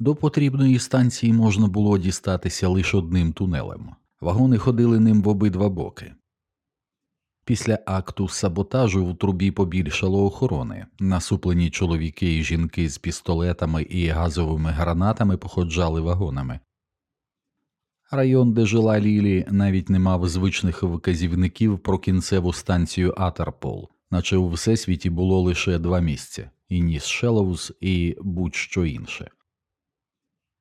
До потрібної станції можна було дістатися лише одним тунелем. Вагони ходили ним в обидва боки. Після акту саботажу в трубі побільшало охорони. Насуплені чоловіки і жінки з пістолетами і газовими гранатами походжали вагонами. Район, де жила Лілі, навіть не мав звичних вказівників про кінцеву станцію Атарпол, наче у всесвіті було лише два місця і Ніс Шелоус, і будь-що інше.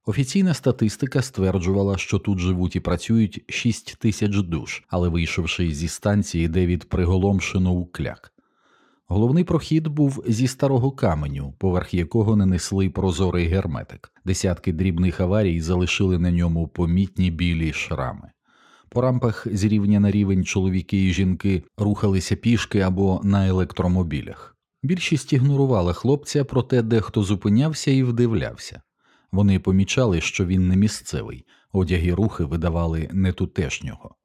Офіційна статистика стверджувала, що тут живуть і працюють 6 тисяч душ, але вийшовши зі станції, Девід приголомшено укляк. Головний прохід був зі старого каменю, поверх якого не несли прозорий герметик. Десятки дрібних аварій залишили на ньому помітні білі шрами. По рампах з рівня на рівень чоловіки і жінки рухалися пішки або на електромобілях. Більшість ігнорувала хлопця, проте дехто зупинявся і вдивлявся. Вони помічали, що він не місцевий, одяги рухи видавали нетутешнього.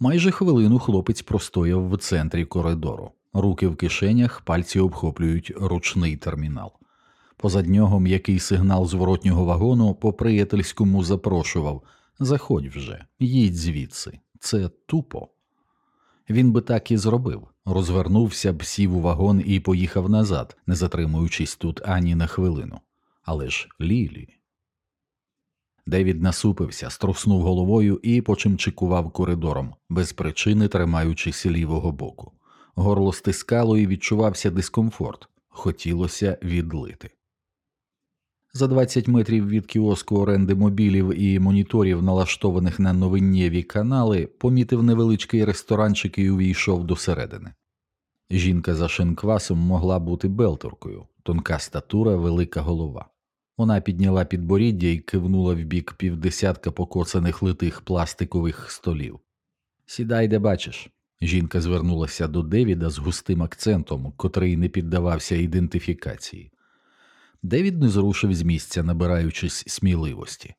Майже хвилину хлопець простояв в центрі коридору, руки в кишенях, пальці обхоплюють ручний термінал. Позад нього м'який сигнал зворотнього вагону по приятельському запрошував Заходь вже, їдь звідси, це тупо. Він би так і зробив, розвернувся б сів у вагон і поїхав назад, не затримуючись тут ані на хвилину. Але ж Лілі. Девід насупився, струснув головою і почимчикував коридором, без причини тримаючись лівого боку. Горло стискало і відчувався дискомфорт, хотілося відлити. За 20 метрів від кіоску оренди мобілів і моніторів, налаштованих на новиннєві канали, помітив невеличкий ресторанчик і увійшов до середини. Жінка за шинквасом могла бути белторкою, тонка статура, велика голова. Вона підняла підборіддя і кивнула в бік півдесятка покоцаних литих пластикових столів. Сідай, де бачиш. Жінка звернулася до Девіда з густим акцентом, котрий не піддавався ідентифікації. Девід не зрушив з місця, набираючись сміливості.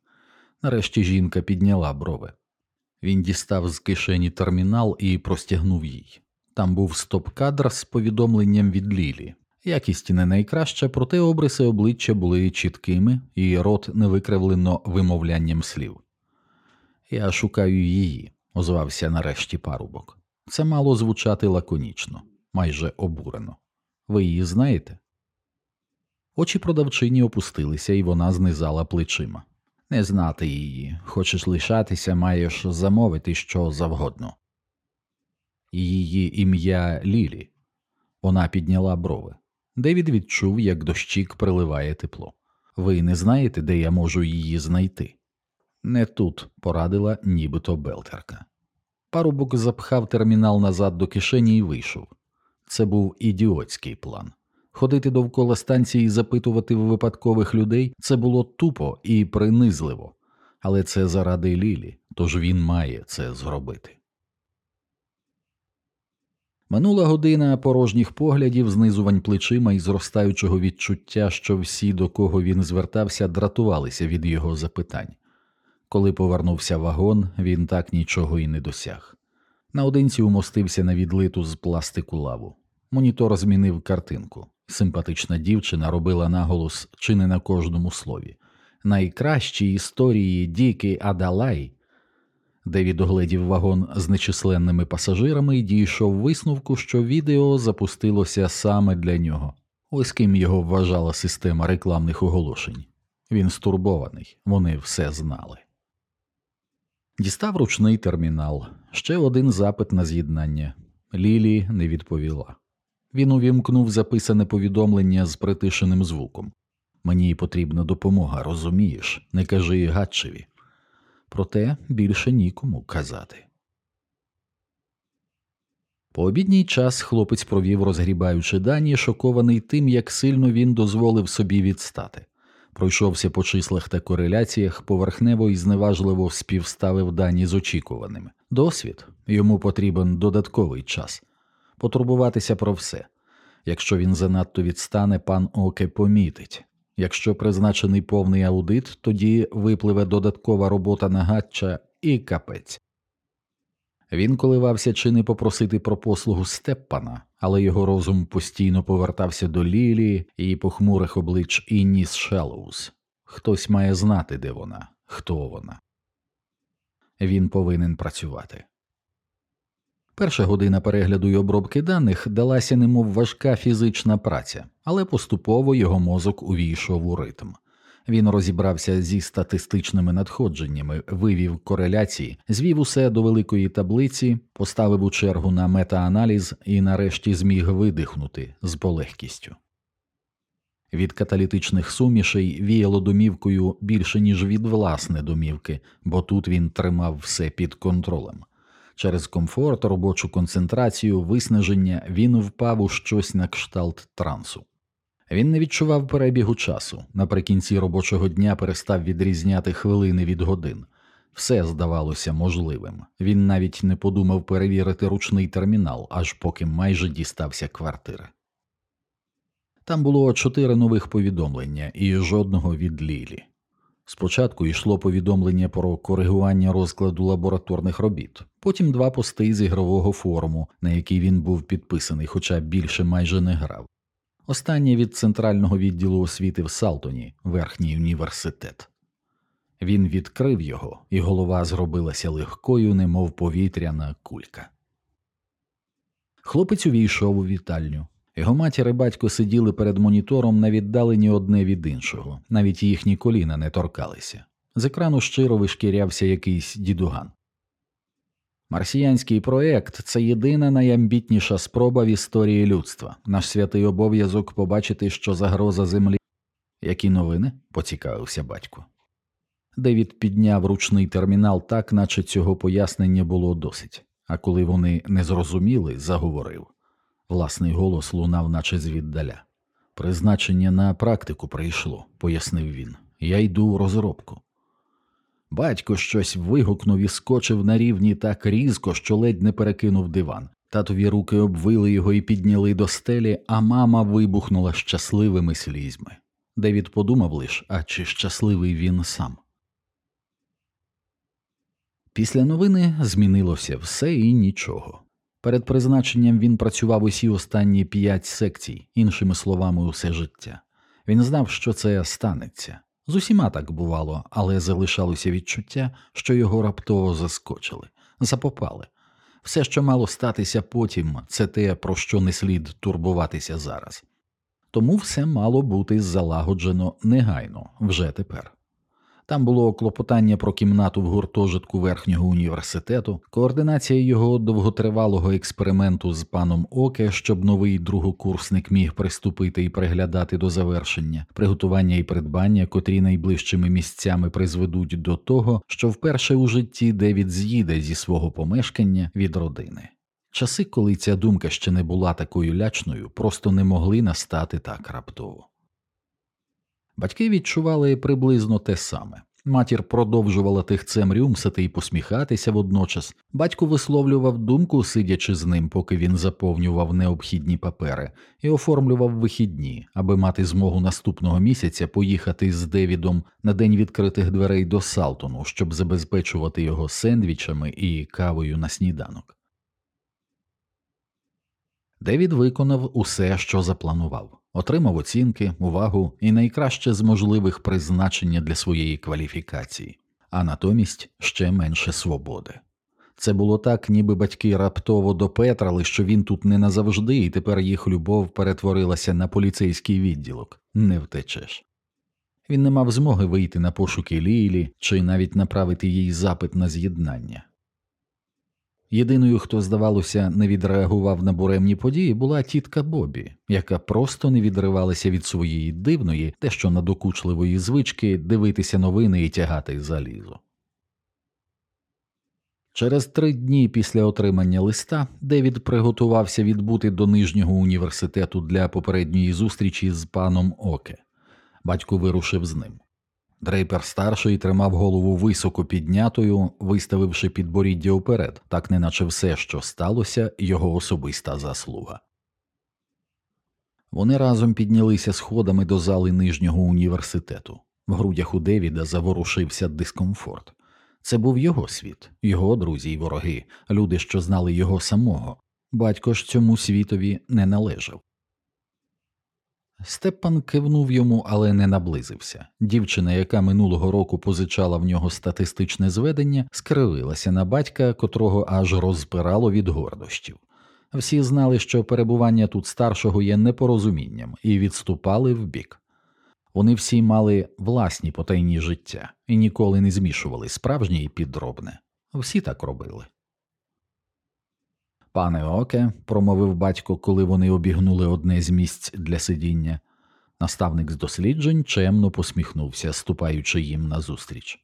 Нарешті жінка підняла брови. Він дістав з кишені термінал і простягнув їй. Там був стоп-кадр з повідомленням від Лілі. Якість не найкраща, проте обриси обличчя були чіткими, і рот не викривлено вимовлянням слів. Я шукаю її, озвався нарешті парубок. Це мало звучати лаконічно, майже обурено. Ви її знаєте? Очі продавчині опустилися, і вона знизала плечима. Не знати її, хочеш лишатися, маєш замовити що завгодно. Її ім'я Лілі. Вона підняла брови. Девід відчув, як дощик приливає тепло. Ви не знаєте, де я можу її знайти? Не тут, порадила нібито Белтерка. Парубок запхав термінал назад до кишені і вийшов. Це був ідіотський план. Ходити довкола станції і запитувати в випадкових людей це було тупо і принизливо, але це заради Лілі, тож він має це зробити. Минула година порожніх поглядів, знизувань плечима і зростаючого відчуття, що всі, до кого він звертався, дратувалися від його запитань. Коли повернувся вагон, він так нічого і не досяг. Наодинці умостився на відлиту з пластику лаву. Монітор змінив картинку. Симпатична дівчина робила наголос чи не на кожному слові. Найкращі історії Діки Адалай Девід огледів вагон з нечисленними пасажирами і дійшов висновку, що відео запустилося саме для нього. Ось ким його вважала система рекламних оголошень. Він стурбований, вони все знали. Дістав ручний термінал, ще один запит на з'єднання. Лілі не відповіла. Він увімкнув записане повідомлення з притишеним звуком. Мені потрібна допомога, розумієш, не кажи Гатчеві проте більше нікому казати. По обідній час хлопець провів, розгрібаючи дані, шокований тим, як сильно він дозволив собі відстати. Пройшовся по числах та кореляціях, поверхнево і зневажливо співставив дані з очікуваними. Досвід йому потрібен додатковий час потурбуватися про все. Якщо він занадто відстане, пан Оке помітить, Якщо призначений повний аудит, тоді випливе додаткова робота на гатча і капець. Він коливався чи не попросити про послугу Степпана, але його розум постійно повертався до Лілі і похмурих облич Інніс Шелоус. Хтось має знати, де вона, хто вона. Він повинен працювати. Перша година перегляду й обробки даних далася немов важка фізична праця, але поступово його мозок увійшов у ритм. Він розібрався зі статистичними надходженнями, вивів кореляції, звів усе до великої таблиці, поставив у чергу на метааналіз і нарешті зміг видихнути з полегкістю. Від каталітичних сумішей віяло домівкою більше, ніж від власне домівки, бо тут він тримав все під контролем. Через комфорт, робочу концентрацію, виснаження він впав у щось на кшталт трансу. Він не відчував перебігу часу. Наприкінці робочого дня перестав відрізняти хвилини від годин. Все здавалося можливим. Він навіть не подумав перевірити ручний термінал, аж поки майже дістався квартири. Там було чотири нових повідомлення і жодного від Лілі. Спочатку йшло повідомлення про коригування розкладу лабораторних робіт, потім два пости з ігрового форуму, на який він був підписаний, хоча більше майже не грав. Останнє від центрального відділу освіти в Салтоні, верхній університет. Він відкрив його, і голова зробилася легкою, немов повітряна кулька. Хлопець увійшов у вітальню. Його матір і батько сиділи перед монітором на віддалені одне від іншого, навіть їхні коліна не торкалися. З екрану щиро вишкірявся якийсь дідуган. Марсіянський проект це єдина найамбітніша спроба в історії людства, наш святий обов'язок побачити, що загроза землі. Які новини? поцікавився батько. Девід підняв ручний термінал так, наче цього пояснення було досить, а коли вони не зрозуміли, заговорив. Власний голос лунав, наче звіддаля. Призначення на практику прийшло, пояснив він. Я йду у розробку. Батько щось вигукнув і скочив на рівні так різко, що ледь не перекинув диван. Татові руки обвили його і підняли до стелі, а мама вибухнула щасливими слізьми. Девід подумав лиш, а чи щасливий він сам. Після новини змінилося все і нічого. Перед призначенням він працював усі останні п'ять секцій, іншими словами, усе життя. Він знав, що це станеться. З усіма так бувало, але залишалося відчуття, що його раптово заскочили, запопали. Все, що мало статися потім, це те, про що не слід турбуватися зараз. Тому все мало бути залагоджено негайно вже тепер. Там було клопотання про кімнату в гуртожитку верхнього університету, координація його довготривалого експерименту з паном Оке, щоб новий другокурсник міг приступити і приглядати до завершення, приготування і придбання, котрі найближчими місцями призведуть до того, що вперше у житті Девід з'їде зі свого помешкання від родини. Часи, коли ця думка ще не була такою лячною, просто не могли настати так раптово. Батьки відчували приблизно те саме. Матір продовжувала тихцем рюмсати і посміхатися водночас. Батько висловлював думку, сидячи з ним, поки він заповнював необхідні папери, і оформлював вихідні, аби мати змогу наступного місяця поїхати з Девідом на день відкритих дверей до Салтону, щоб забезпечувати його сендвічами і кавою на сніданок. Девід виконав усе, що запланував, отримав оцінки, увагу і найкраще з можливих призначення для своєї кваліфікації, а натомість ще менше свободи. Це було так, ніби батьки раптово допетрали, що він тут не назавжди, і тепер їх любов перетворилася на поліцейський відділок, не втечеш. Він не мав змоги вийти на пошуки Лілі чи навіть направити їй запит на з'єднання. Єдиною, хто, здавалося, не відреагував на буремні події, була тітка Бобі, яка просто не відривалася від своєї дивної, дещо надокучливої звички дивитися новини і тягати залізо. Через три дні після отримання листа Девід приготувався відбути до нижнього університету для попередньої зустрічі з паном Оке. Батько вирушив з ним. Дрейпер старший тримав голову високо піднятою, виставивши підборіддя уперед, так неначе все, що сталося, його особиста заслуга. Вони разом піднялися сходами до зали нижнього університету. В грудях у Девіда заворушився дискомфорт. Це був його світ, його друзі й вороги, люди, що знали його самого. Батько ж цьому світові не належав. Степан кивнув йому, але не наблизився. Дівчина, яка минулого року позичала в нього статистичне зведення, скривилася на батька, котрого аж розпирало від гордощів. Всі знали, що перебування тут старшого є непорозумінням, і відступали вбік. Вони всі мали власні потайні життя і ніколи не змішували справжнє і підробне. Всі так робили. Пане Оке, промовив батько, коли вони обігнули одне з місць для сидіння. Наставник з досліджень чемно посміхнувся, ступаючи їм назустріч.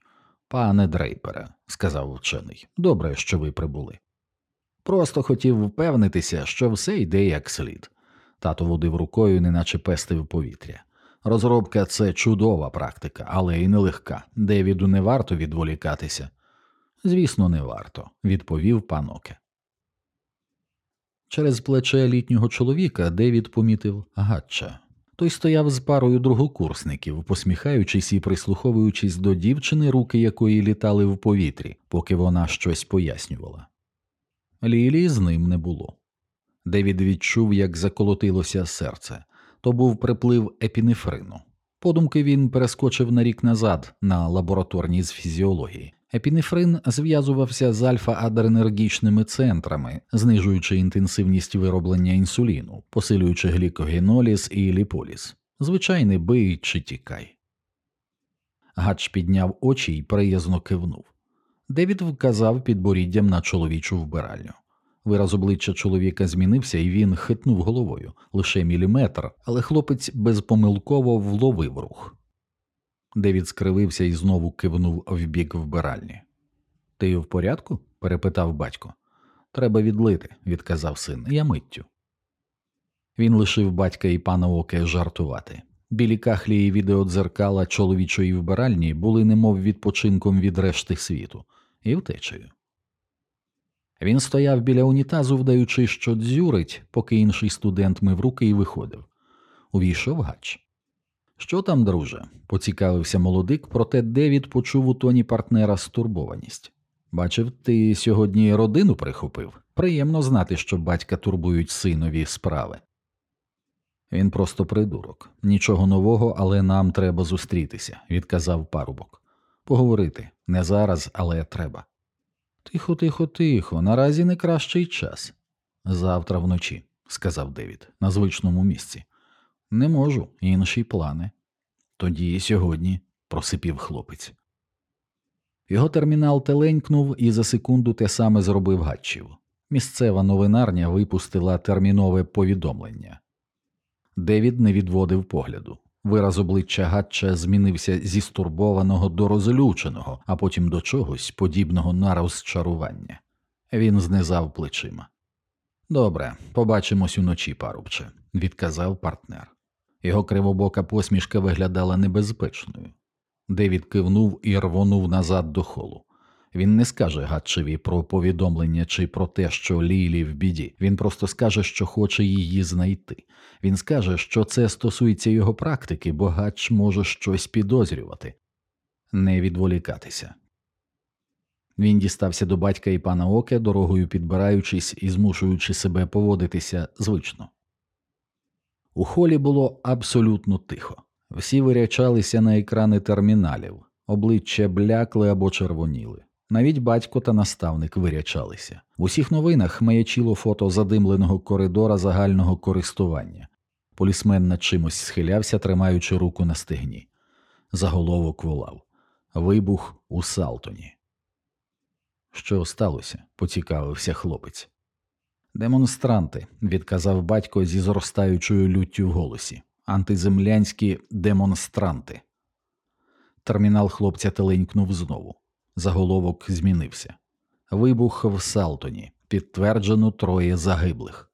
Пане Дрейпере, сказав вчений, добре, що ви прибули. Просто хотів впевнитися, що все йде як слід. Тато водив рукою, неначе пестив повітря. Розробка це чудова практика, але й нелегка. Девіду не варто відволікатися. Звісно, не варто, відповів пан Оке. Через плече літнього чоловіка Девід помітив гатча. Той стояв з парою другокурсників, посміхаючись і прислуховуючись до дівчини, руки якої літали в повітрі, поки вона щось пояснювала. Лілі з ним не було. Девід відчув, як заколотилося серце то був приплив епінефрину. Подумки він перескочив на рік назад на лабораторній з фізіології. Епінефрин зв'язувався з альфа-адренергічними центрами, знижуючи інтенсивність вироблення інсуліну, посилюючи глікогеноліз і ліполіз. Звичайний бий чи тікай. Гач підняв очі й приязно кивнув. Девід вказав підборіддям на чоловічу вбиральню. Вираз обличчя чоловіка змінився, і він хитнув головою лише міліметр, але хлопець безпомилково вловив рух. Девід скривився і знову кивнув в бік вбиральні. Ти в порядку? перепитав батько. Треба відлити, відказав син, я миттю. Він лишив батька і пана Оке жартувати. Білі кахлі і відеодзеркала чоловічої вбиральні були немов відпочинком від решти світу, і втечею. Він стояв біля унітазу, вдаючи, що дзюрить, поки інший студент мив руки і виходив. Увійшов гач. Що там, друже? поцікавився молодик, проте Девід почув у тоні партнера стурбованість. Бачив, ти сьогодні родину прихопив. Приємно знати, що батька турбують синові справи. Він просто придурок. Нічого нового, але нам треба зустрітися, відказав парубок. Поговорити не зараз, але треба. Тихо, тихо, тихо, наразі не кращий час. Завтра вночі, сказав Девід, на звичному місці. Не можу, інші плани. Тоді сьогодні, просипів хлопець. Його термінал теленькнув і за секунду те саме зробив Гатчів. Місцева новинарня випустила термінове повідомлення. Девід не відводив погляду. Вираз обличчя Гатча змінився зі стурбованого до розлюченого, а потім до чогось подібного на розчарування. Він знизав плечима. Добре, побачимось уночі, парубче, відказав партнер. Його кривобока посмішка виглядала небезпечною. Девід кивнув і рвонув назад до холу. Він не скаже Гатчеві про повідомлення чи про те, що Лілі в біді. Він просто скаже, що хоче її знайти. Він скаже, що це стосується його практики, бо Гатч може щось підозрювати, не відволікатися. Він дістався до батька і пана Оке, дорогою підбираючись і змушуючи себе поводитися звично. У холі було абсолютно тихо. Всі вирячалися на екрани терміналів, обличчя блякли або червоніли. Навіть батько та наставник вирячалися. В усіх новинах маячило фото задимленого коридора загального користування. Полісмен над чимось схилявся, тримаючи руку на стегні. Заголовок волав Вибух у Салтоні. Що сталося? поцікавився хлопець. Демонстранти, відказав батько зі зростаючою люттю в голосі. Антиземлянські демонстранти. Термінал хлопця теленькнув знову. Заголовок змінився. Вибух в Салтоні. Підтверджено троє загиблих.